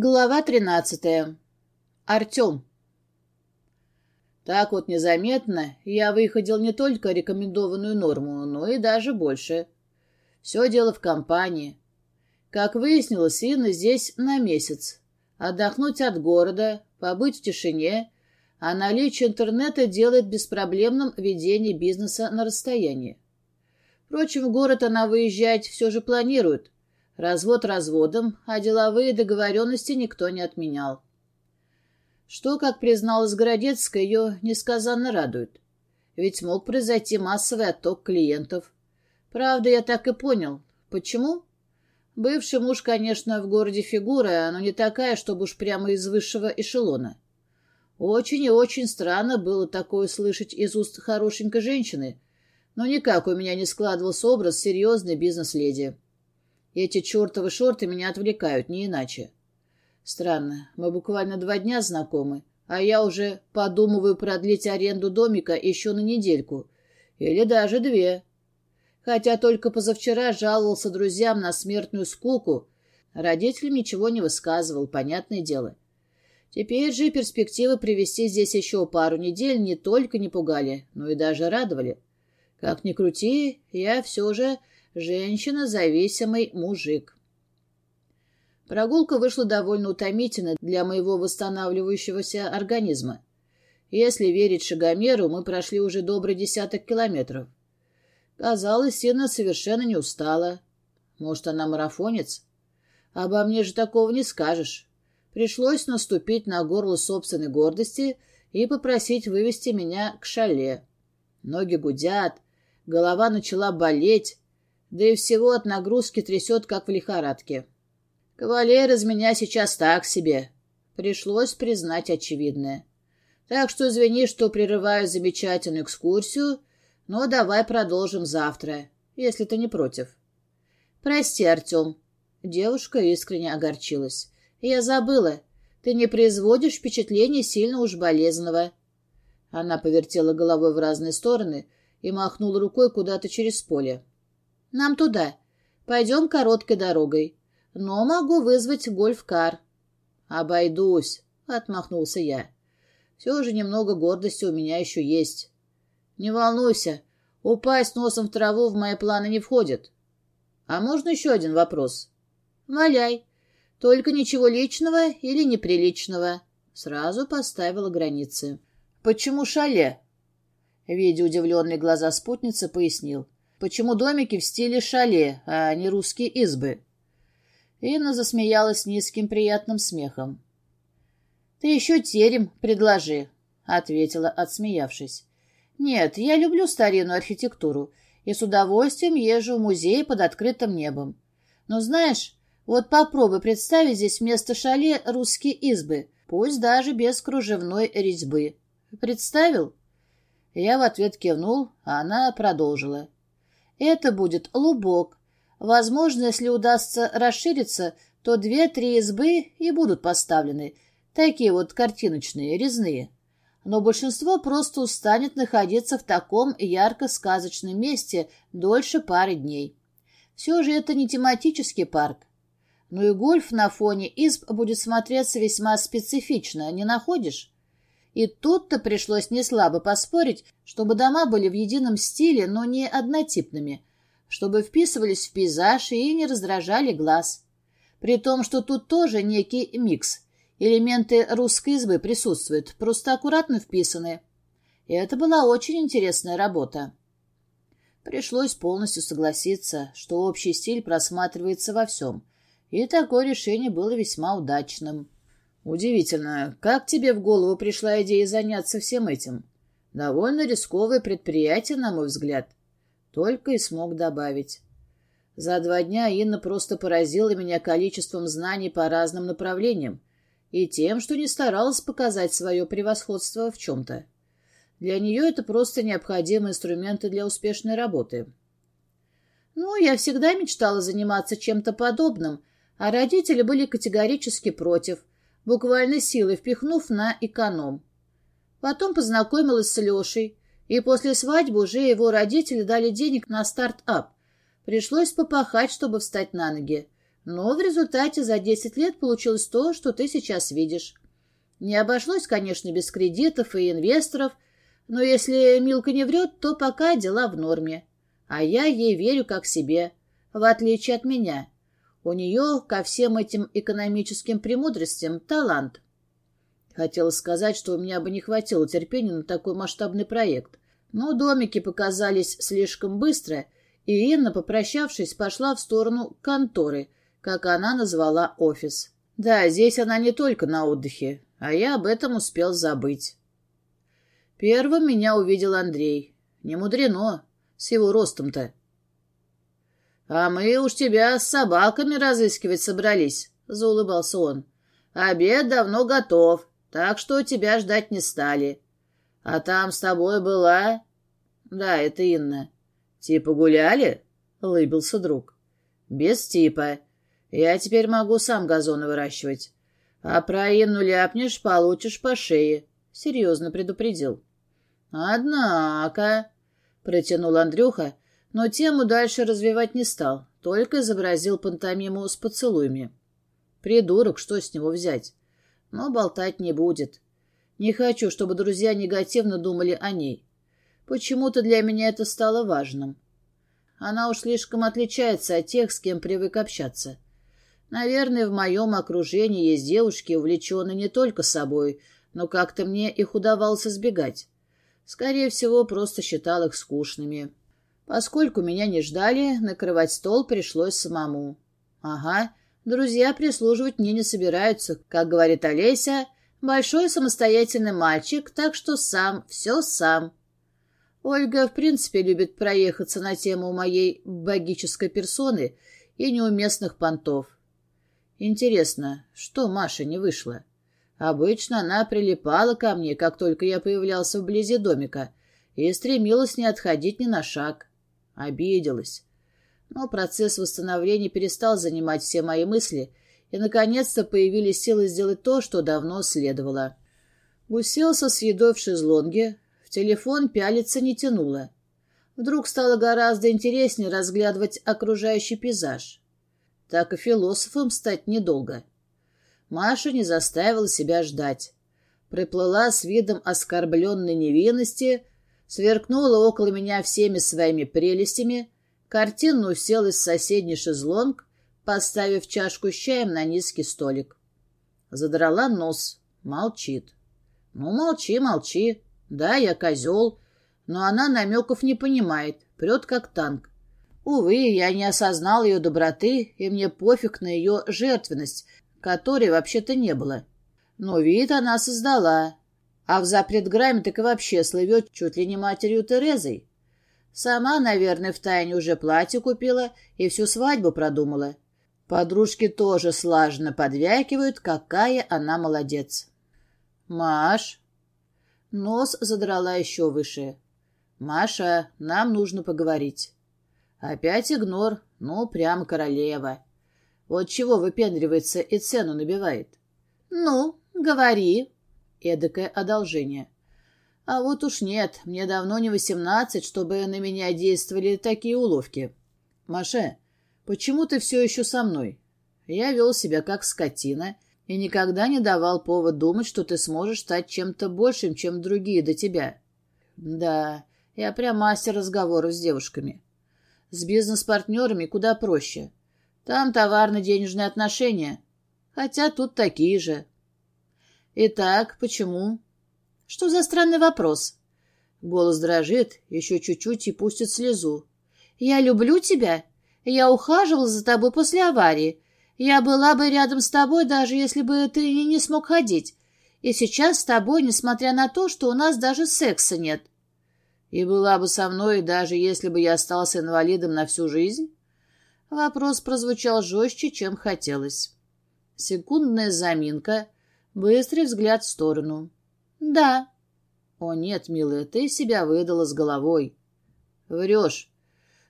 Глава тринадцатая. Артем. Так вот незаметно я выходил не только рекомендованную норму, но и даже больше. Все дело в компании. Как выяснилось, Инна здесь на месяц. Отдохнуть от города, побыть в тишине, а наличие интернета делает беспроблемным ведение бизнеса на расстоянии. Впрочем, в город она выезжать все же планирует – Развод разводом, а деловые договоренности никто не отменял. Что, как призналась Городецкая, ее несказанно радует. Ведь мог произойти массовый отток клиентов. Правда, я так и понял. Почему? Бывший муж, конечно, в городе фигура, но не такая, чтобы уж прямо из высшего эшелона. Очень и очень странно было такое слышать из уст хорошенькой женщины, но никак у меня не складывался образ серьезной бизнес-леди. Эти чертовы шорты меня отвлекают, не иначе. Странно, мы буквально два дня знакомы, а я уже подумываю продлить аренду домика еще на недельку. Или даже две. Хотя только позавчера жаловался друзьям на смертную скуку, родителям ничего не высказывал, понятное дело. Теперь же перспективы привести здесь еще пару недель не только не пугали, но и даже радовали. Как ни крути, я все же Женщина-зависимый мужик. Прогулка вышла довольно утомительной для моего восстанавливающегося организма. Если верить шагомеру, мы прошли уже добрый десяток километров. Казалось, Сина совершенно не устала. Может, она марафонец? Обо мне же такого не скажешь. Пришлось наступить на горло собственной гордости и попросить вывести меня к шале. Ноги гудят, голова начала болеть, да и всего от нагрузки трясет, как в лихорадке. Кавалер из меня сейчас так себе. Пришлось признать очевидное. Так что извини, что прерываю замечательную экскурсию, но давай продолжим завтра, если ты не против. Прости, Артем. Девушка искренне огорчилась. Я забыла. Ты не производишь впечатления сильно уж болезненного. Она повертела головой в разные стороны и махнула рукой куда-то через поле. Нам туда. Пойдем короткой дорогой. Но могу вызвать гольф-кар. Обойдусь, отмахнулся я. Все же немного гордости у меня еще есть. Не волнуйся, упасть носом в траву в мои планы не входит. А можно еще один вопрос? Валяй. Только ничего личного или неприличного. Сразу поставила границы. Почему шале? Видя удивленные глаза спутницы, пояснил. Почему домики в стиле шале, а не русские избы? Инна засмеялась низким приятным смехом. — Ты еще терем предложи, — ответила, отсмеявшись. — Нет, я люблю старинную архитектуру и с удовольствием езжу в музей под открытым небом. Но знаешь, вот попробуй представить здесь вместо шале русские избы, пусть даже без кружевной резьбы. Представил? Я в ответ кивнул, а она продолжила. — это будет лубок. Возможно, если удастся расшириться, то две-три избы и будут поставлены. Такие вот картиночные, резные. Но большинство просто устанет находиться в таком ярко-сказочном месте дольше пары дней. Все же это не тематический парк. Ну и гольф на фоне изб будет смотреться весьма специфично, не находишь? И тут-то пришлось неслабо поспорить, чтобы дома были в едином стиле, но не однотипными, чтобы вписывались в пейзаж и не раздражали глаз. При том, что тут тоже некий микс. Элементы русской избы присутствуют, просто аккуратно вписаны. И это была очень интересная работа. Пришлось полностью согласиться, что общий стиль просматривается во всем, и такое решение было весьма удачным. Удивительно, как тебе в голову пришла идея заняться всем этим? Довольно рисковое предприятие, на мой взгляд. Только и смог добавить. За два дня Инна просто поразила меня количеством знаний по разным направлениям и тем, что не старалась показать свое превосходство в чем-то. Для нее это просто необходимые инструменты для успешной работы. Ну, я всегда мечтала заниматься чем-то подобным, а родители были категорически против, буквально силой впихнув на эконом. Потом познакомилась с Лешей, и после свадьбы уже его родители дали денег на стартап. Пришлось попахать, чтобы встать на ноги. Но в результате за 10 лет получилось то, что ты сейчас видишь. Не обошлось, конечно, без кредитов и инвесторов, но если Милка не врет, то пока дела в норме. А я ей верю как себе, в отличие от меня. У нее ко всем этим экономическим премудростям талант. Хотела сказать, что у меня бы не хватило терпения на такой масштабный проект. Но домики показались слишком быстро, и Инна, попрощавшись, пошла в сторону конторы, как она назвала офис. Да, здесь она не только на отдыхе, а я об этом успел забыть. Первым меня увидел Андрей. Не мудрено, с его ростом-то. — А мы уж тебя с собаками разыскивать собрались, — заулыбался он. — Обед давно готов, так что тебя ждать не стали. А там с тобой была... — Да, это Инна. — Типа гуляли? — улыбился друг. — Без типа. Я теперь могу сам газоны выращивать. А про Инну ляпнешь, получишь по шее. Серьезно предупредил. Однако, протянул Андрюха, но тему дальше развивать не стал, только изобразил пантомиму с поцелуями. Придурок, что с него взять? Но болтать не будет. Не хочу, чтобы друзья негативно думали о ней. Почему-то для меня это стало важным. Она уж слишком отличается от тех, с кем привык общаться. Наверное, в моем окружении есть девушки, увлеченные не только собой, но как-то мне их удавалось избегать. Скорее всего, просто считал их скучными. Поскольку меня не ждали, накрывать стол пришлось самому. Ага, друзья прислуживать мне не собираются. Как говорит Олеся, большой самостоятельный мальчик, так что сам, все сам. Ольга, в принципе, любит проехаться на тему моей богической персоны и неуместных понтов. Интересно, что Маша не вышла? Обычно она прилипала ко мне, как только я появлялся вблизи домика, и стремилась не отходить ни на шаг. Обиделась. Но процесс восстановления перестал занимать все мои мысли, и, наконец-то, появились силы сделать то, что давно следовало. Уселся с едой в шезлонге, в телефон пялиться не тянуло. Вдруг стало гораздо интереснее разглядывать окружающий пейзаж так и философом стать недолго. Маша не заставила себя ждать. Приплыла с видом оскорбленной невинности, сверкнула около меня всеми своими прелестями, картинно уселась в соседний шезлонг, поставив чашку с чаем на низкий столик. Задрала нос, молчит. Ну, молчи, молчи. Да, я козел, но она намеков не понимает, прет как танк. Увы, я не осознал ее доброты, и мне пофиг на ее жертвенность, которой вообще-то не было. Но вид она создала, а в запретграмме так и вообще слывет чуть ли не матерью Терезой. Сама, наверное, втайне уже платье купила и всю свадьбу продумала. Подружки тоже слаженно подвякивают, какая она молодец. «Маш!» Нос задрала еще выше. «Маша, нам нужно поговорить». Опять игнор, ну, прям королева. Вот чего выпендривается и цену набивает. Ну, говори. Эдакое одолжение. А вот уж нет, мне давно не восемнадцать, чтобы на меня действовали такие уловки. Маше, почему ты все еще со мной? Я вел себя как скотина и никогда не давал повод думать, что ты сможешь стать чем-то большим, чем другие до тебя. Да, я прям мастер разговоров с девушками. С бизнес-партнерами куда проще. Там товарно-денежные отношения. Хотя тут такие же. Итак, почему? Что за странный вопрос? Голос дрожит, еще чуть-чуть и пустит слезу. Я люблю тебя. Я ухаживала за тобой после аварии. Я была бы рядом с тобой, даже если бы ты не смог ходить. И сейчас с тобой, несмотря на то, что у нас даже секса нет. И была бы со мной, даже если бы я остался инвалидом на всю жизнь? Вопрос прозвучал жестче, чем хотелось. Секундная заминка, быстрый взгляд в сторону. «Да». «О нет, милая, ты себя выдала с головой». «Врешь.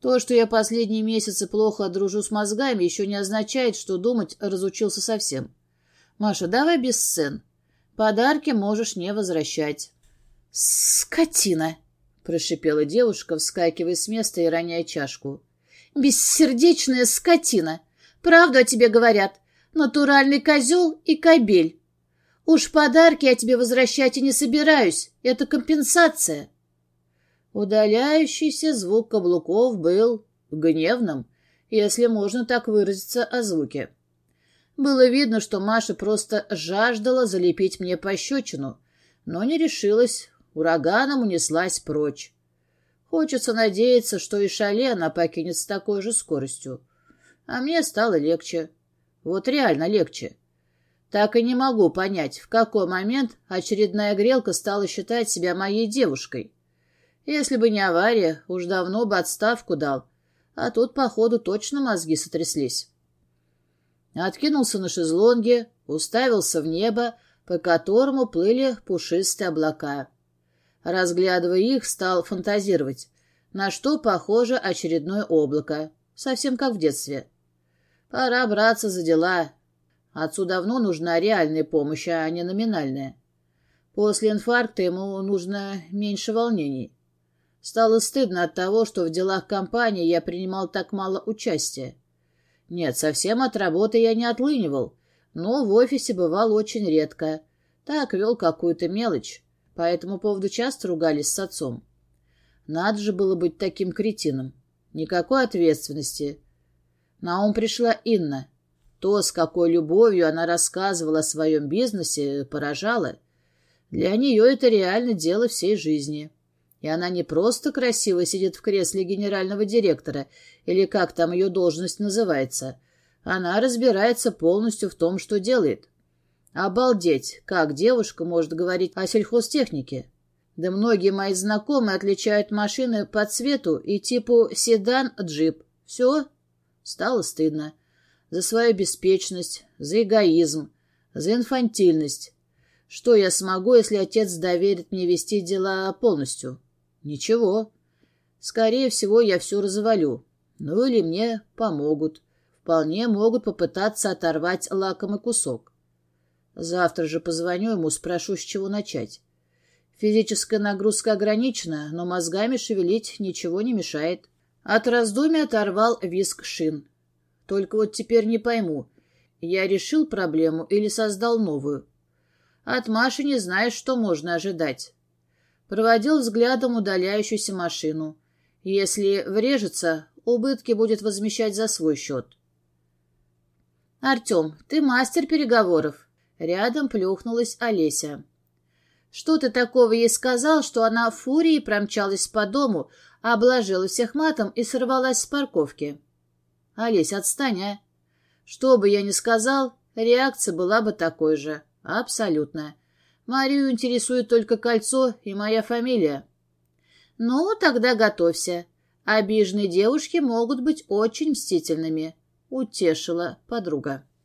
То, что я последние месяцы плохо дружу с мозгами, еще не означает, что думать разучился совсем. Маша, давай без сцен. Подарки можешь не возвращать». «Скотина!» — прошипела девушка, вскакивая с места и роняя чашку. «Бессердечная скотина! Правду о тебе говорят. Натуральный козел и кобель. Уж подарки я тебе возвращать и не собираюсь. Это компенсация. Удаляющийся звук каблуков был гневным, если можно так выразиться о звуке. Было видно, что Маша просто жаждала залепить мне пощечину, но не решилась, ураганом унеслась прочь. Хочется надеяться, что и шале она покинет с такой же скоростью. А мне стало легче. Вот реально легче. Так и не могу понять, в какой момент очередная грелка стала считать себя моей девушкой. Если бы не авария, уж давно бы отставку дал. А тут, походу, точно мозги сотряслись. Откинулся на шезлонге, уставился в небо, по которому плыли пушистые облака. Разглядывая их, стал фантазировать, на что похоже очередное облако, совсем как в детстве. Пора браться за дела. Отцу давно нужна реальная помощь, а не номинальная. После инфаркта ему нужно меньше волнений. Стало стыдно от того, что в делах компании я принимал так мало участия. Нет, совсем от работы я не отлынивал, но в офисе бывал очень редко. Так вел какую-то мелочь. По этому поводу часто ругались с отцом. Надо же было быть таким кретином. Никакой ответственности. На ум пришла Инна. То, с какой любовью она рассказывала о своем бизнесе, поражало. Для нее это реально дело всей жизни. И она не просто красиво сидит в кресле генерального директора, или как там ее должность называется. Она разбирается полностью в том, что делает. Обалдеть, как девушка может говорить о сельхозтехнике. Да многие мои знакомые отличают машины по цвету и типу седан-джип. Все, Стало стыдно. За свою беспечность, за эгоизм, за инфантильность. Что я смогу, если отец доверит мне вести дела полностью? Ничего. Скорее всего, я все развалю. Ну или мне помогут. Вполне могут попытаться оторвать лакомый кусок. Завтра же позвоню ему, спрошу, с чего начать. Физическая нагрузка ограничена, но мозгами шевелить ничего не мешает. От раздумья оторвал виск шин. Только вот теперь не пойму, я решил проблему или создал новую. От Маши не знаешь, что можно ожидать. Проводил взглядом удаляющуюся машину. Если врежется, убытки будет возмещать за свой счет. «Артем, ты мастер переговоров». Рядом плюхнулась Олеся. «Что ты такого ей сказал, что она в фурии промчалась по дому, обложила всех матом и сорвалась с парковки. «Олесь, отстань, а!» Что бы я ни сказал, реакция была бы такой же. Абсолютно. Марию интересует только кольцо и моя фамилия. «Ну, тогда готовься. Обиженные девушки могут быть очень мстительными», — утешила подруга.